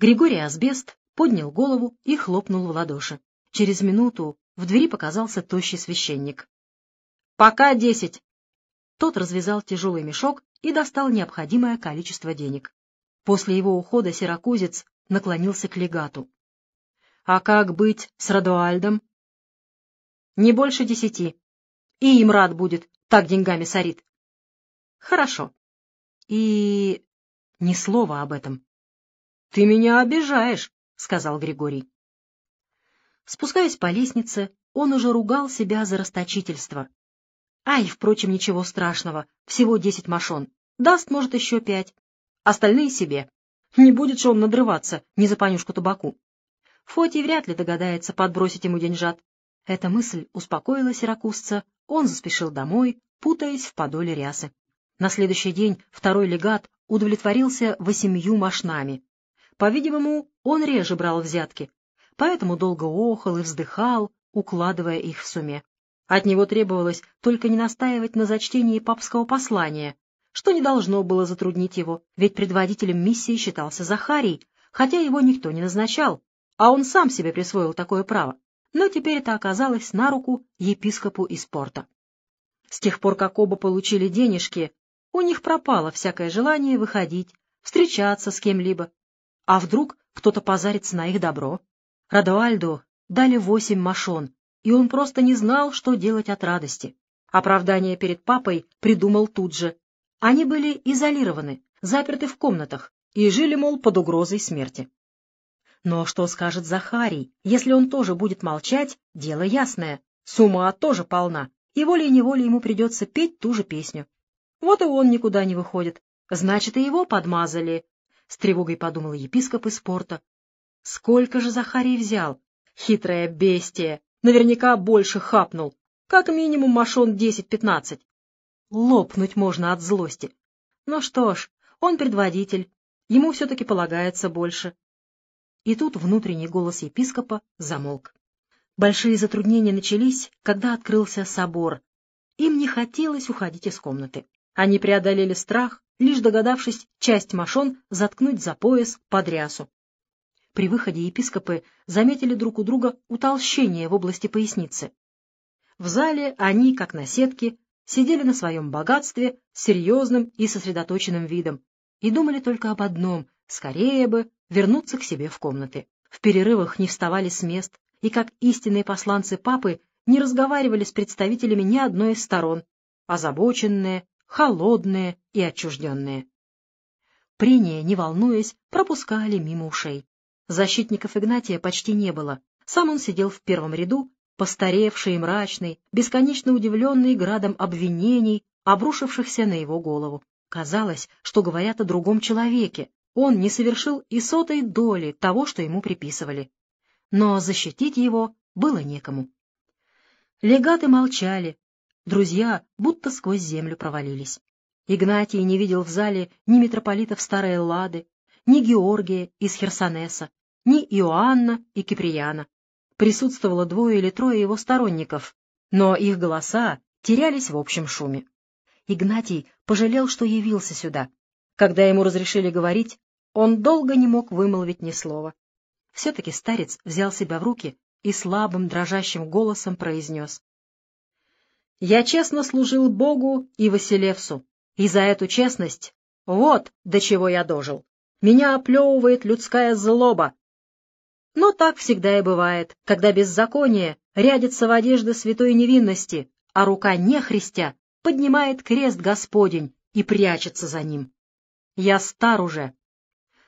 Григорий Асбест поднял голову и хлопнул в ладоши. Через минуту в двери показался тощий священник. «Пока десять!» Тот развязал тяжелый мешок и достал необходимое количество денег. После его ухода сиракузец наклонился к легату. «А как быть с Радуальдом?» «Не больше десяти. И им рад будет, так деньгами сорит». «Хорошо. И ни слова об этом». «Ты меня обижаешь», — сказал Григорий. Спускаясь по лестнице, он уже ругал себя за расточительство. Ай, впрочем, ничего страшного, всего десять мошон. Даст, может, еще пять. Остальные себе. Не будет же он надрываться не за понюшку табаку. Фотий вряд ли догадается подбросить ему деньжат. Эта мысль успокоила сиракузца, он заспешил домой, путаясь в подоле рясы. На следующий день второй легат удовлетворился восемью мошнами. По-видимому, он реже брал взятки, поэтому долго охал и вздыхал, укладывая их в суме. От него требовалось только не настаивать на зачтении папского послания, что не должно было затруднить его, ведь предводителем миссии считался Захарий, хотя его никто не назначал, а он сам себе присвоил такое право. Но теперь это оказалось на руку епископу из порта. С тех пор, как оба получили денежки, у них пропало всякое желание выходить, встречаться с кем-либо. А вдруг кто-то позарится на их добро? Радуальду дали восемь машон, и он просто не знал, что делать от радости. Оправдание перед папой придумал тут же. Они были изолированы, заперты в комнатах и жили, мол, под угрозой смерти. Но что скажет Захарий, если он тоже будет молчать, дело ясное. Сумма тоже полна, и волей-неволей ему придется петь ту же песню. Вот и он никуда не выходит. Значит, и его подмазали. С тревогой подумал епископ из порта. Сколько же Захарий взял? Хитрое бестие! Наверняка больше хапнул. Как минимум машон десять-пятнадцать. Лопнуть можно от злости. Ну что ж, он предводитель. Ему все-таки полагается больше. И тут внутренний голос епископа замолк. Большие затруднения начались, когда открылся собор. Им не хотелось уходить из комнаты. Они преодолели страх, лишь догадавшись часть машон заткнуть за пояс под рясу. При выходе епископы заметили друг у друга утолщение в области поясницы. В зале они, как на сетке, сидели на своем богатстве с серьезным и сосредоточенным видом и думали только об одном — скорее бы вернуться к себе в комнаты. В перерывах не вставали с мест и, как истинные посланцы папы, не разговаривали с представителями ни одной из сторон, озабоченные, холодные и отчужденные. Прения, не волнуясь, пропускали мимо ушей. Защитников Игнатия почти не было. Сам он сидел в первом ряду, постаревший и мрачный, бесконечно удивленный градом обвинений, обрушившихся на его голову. Казалось, что говорят о другом человеке. Он не совершил и сотой доли того, что ему приписывали. Но защитить его было некому. Легаты молчали. Друзья будто сквозь землю провалились. Игнатий не видел в зале ни митрополитов Старой Эллады, ни Георгия из Херсонеса, ни Иоанна и Киприяна. Присутствовало двое или трое его сторонников, но их голоса терялись в общем шуме. Игнатий пожалел, что явился сюда. Когда ему разрешили говорить, он долго не мог вымолвить ни слова. Все-таки старец взял себя в руки и слабым, дрожащим голосом произнес. «Я честно служил Богу и Василевсу, и за эту честность вот до чего я дожил. Меня оплевывает людская злоба, но так всегда и бывает, когда беззаконие рядится в одежды святой невинности, а рука нехристя поднимает крест Господень и прячется за ним. Я стар уже.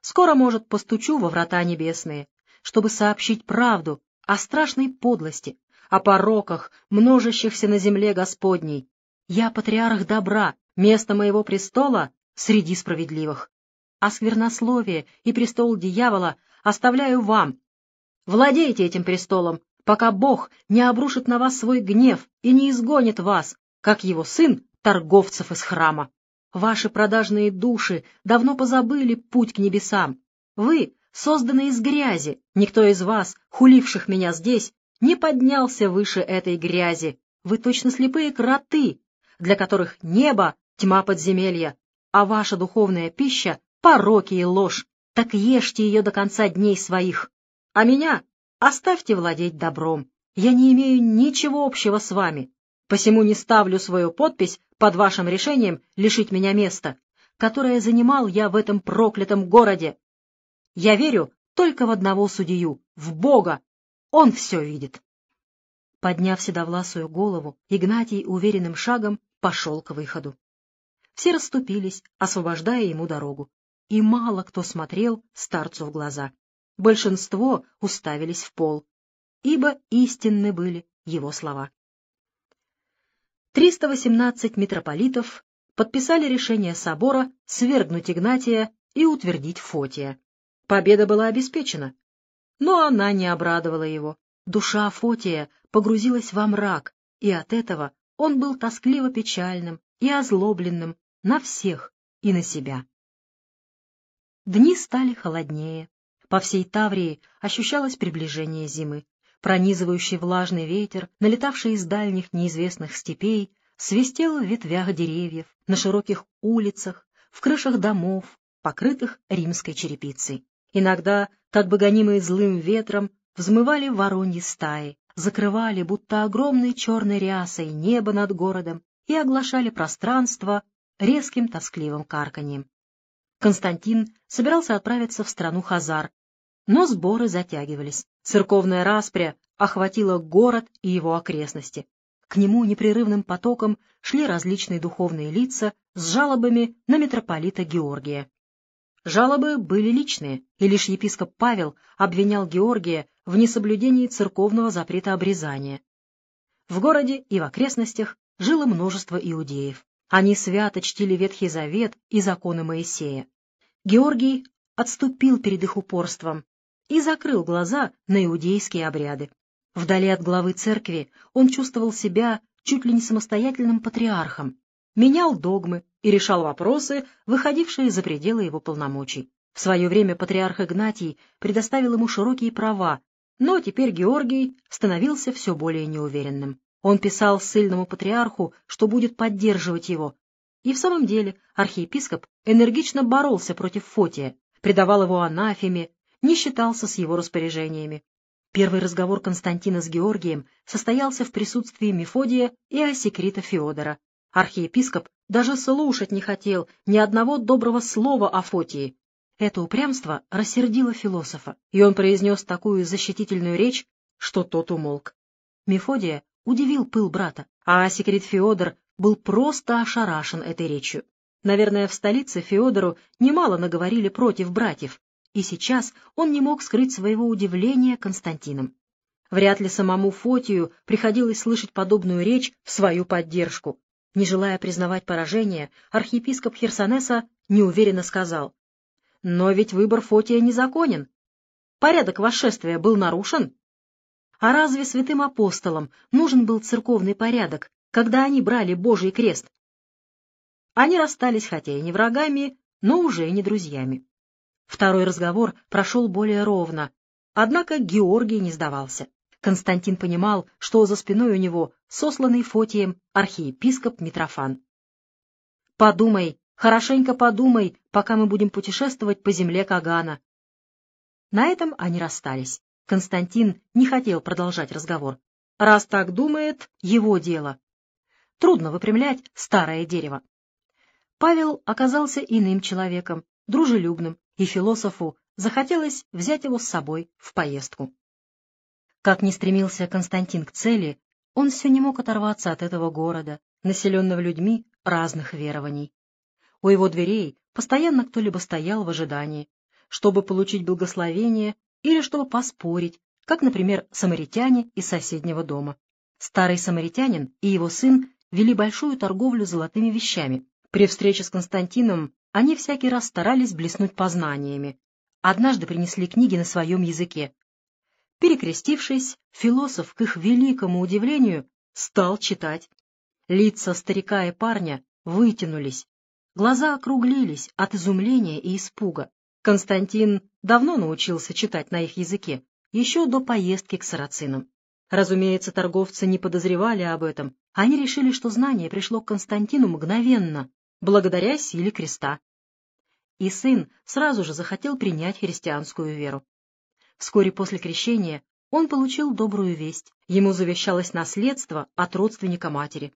Скоро, может, постучу во врата небесные, чтобы сообщить правду о страшной подлости, о пороках, множащихся на земле Господней. Я патриарх добра, место моего престола среди справедливых. А сквернословие и престол дьявола оставляю вам, Владейте этим престолом, пока Бог не обрушит на вас свой гнев и не изгонит вас, как его сын, торговцев из храма. Ваши продажные души давно позабыли путь к небесам. Вы созданы из грязи, никто из вас, хуливших меня здесь, не поднялся выше этой грязи. Вы точно слепые кроты, для которых небо — тьма подземелья, а ваша духовная пища — пороки и ложь. так ешьте ее до конца дней своих, а меня оставьте владеть добром. Я не имею ничего общего с вами, посему не ставлю свою подпись под вашим решением лишить меня места, которое занимал я в этом проклятом городе. Я верю только в одного судью, в Бога. Он все видит. Подняв седовласую голову, Игнатий уверенным шагом пошел к выходу. Все расступились, освобождая ему дорогу, и мало кто смотрел старцу в глаза. Большинство уставились в пол, ибо истинны были его слова. 318 митрополитов подписали решение собора свергнуть Игнатия и утвердить Фотия. Победа была обеспечена, но она не обрадовала его. Душа Фотия погрузилась во мрак, и от этого он был тоскливо печальным и озлобленным на всех и на себя. Дни стали холоднее. По всей Таврии ощущалось приближение зимы. Пронизывающий влажный ветер, налетавший из дальних неизвестных степей, свистел в ветвях деревьев, на широких улицах, в крышах домов, покрытых римской черепицей. Иногда, как бы гонимые злым ветром, взмывали вороньи стаи, закрывали, будто огромной черной рясой, небо над городом и оглашали пространство резким тоскливым карканьем. Константин собирался отправиться в страну Хазар, но сборы затягивались. Церковная распря охватила город и его окрестности. К нему непрерывным потоком шли различные духовные лица с жалобами на митрополита Георгия. Жалобы были личные, и лишь епископ Павел обвинял Георгия в несоблюдении церковного запрета обрезания. В городе и в окрестностях жило множество иудеев. Они свято чтили Ветхий Завет и законы Моисея. Георгий отступил перед их упорством и закрыл глаза на иудейские обряды. Вдали от главы церкви он чувствовал себя чуть ли не самостоятельным патриархом, менял догмы и решал вопросы, выходившие за пределы его полномочий. В свое время патриарх Игнатий предоставил ему широкие права, но теперь Георгий становился все более неуверенным. Он писал ссыльному патриарху, что будет поддерживать его. И в самом деле архиепископ энергично боролся против Фотия, предавал его анафеме, не считался с его распоряжениями. Первый разговор Константина с Георгием состоялся в присутствии Мефодия и Осекрита Феодора. Архиепископ даже слушать не хотел ни одного доброго слова о Фотии. Это упрямство рассердило философа, и он произнес такую защитительную речь, что тот умолк. Мефодия удивил пыл брата, а Осекрит Феодор был просто ошарашен этой речью. Наверное, в столице Феодору немало наговорили против братьев, и сейчас он не мог скрыть своего удивления Константином. Вряд ли самому Фотию приходилось слышать подобную речь в свою поддержку. Не желая признавать поражение, архиепископ Херсонеса неуверенно сказал, «Но ведь выбор Фотия незаконен. Порядок восшествия был нарушен. А разве святым апостолам нужен был церковный порядок, когда они брали Божий крест? Они расстались хотя и не врагами, но уже не друзьями. Второй разговор прошел более ровно, однако Георгий не сдавался. Константин понимал, что за спиной у него сосланный Фотием архиепископ Митрофан. «Подумай, хорошенько подумай, пока мы будем путешествовать по земле Кагана». На этом они расстались. Константин не хотел продолжать разговор. Раз так думает, его дело. Трудно выпрямлять старое дерево. Павел оказался иным человеком, дружелюбным, и философу захотелось взять его с собой в поездку. Как ни стремился Константин к цели, он все не мог оторваться от этого города, населенного людьми разных верований. У его дверей постоянно кто-либо стоял в ожидании, чтобы получить благословение или чтобы поспорить, как, например, самаритяне из соседнего дома. Старый самаритянин и его сын вели большую торговлю золотыми вещами. При встрече с Константином они всякий раз старались блеснуть познаниями. Однажды принесли книги на своем языке. Перекрестившись, философ, к их великому удивлению, стал читать. Лица старика и парня вытянулись, глаза округлились от изумления и испуга. Константин давно научился читать на их языке, еще до поездки к сарацинам. Разумеется, торговцы не подозревали об этом. Они решили, что знание пришло к Константину мгновенно, благодаря силе креста. и сын сразу же захотел принять христианскую веру. Вскоре после крещения он получил добрую весть. Ему завещалось наследство от родственника матери.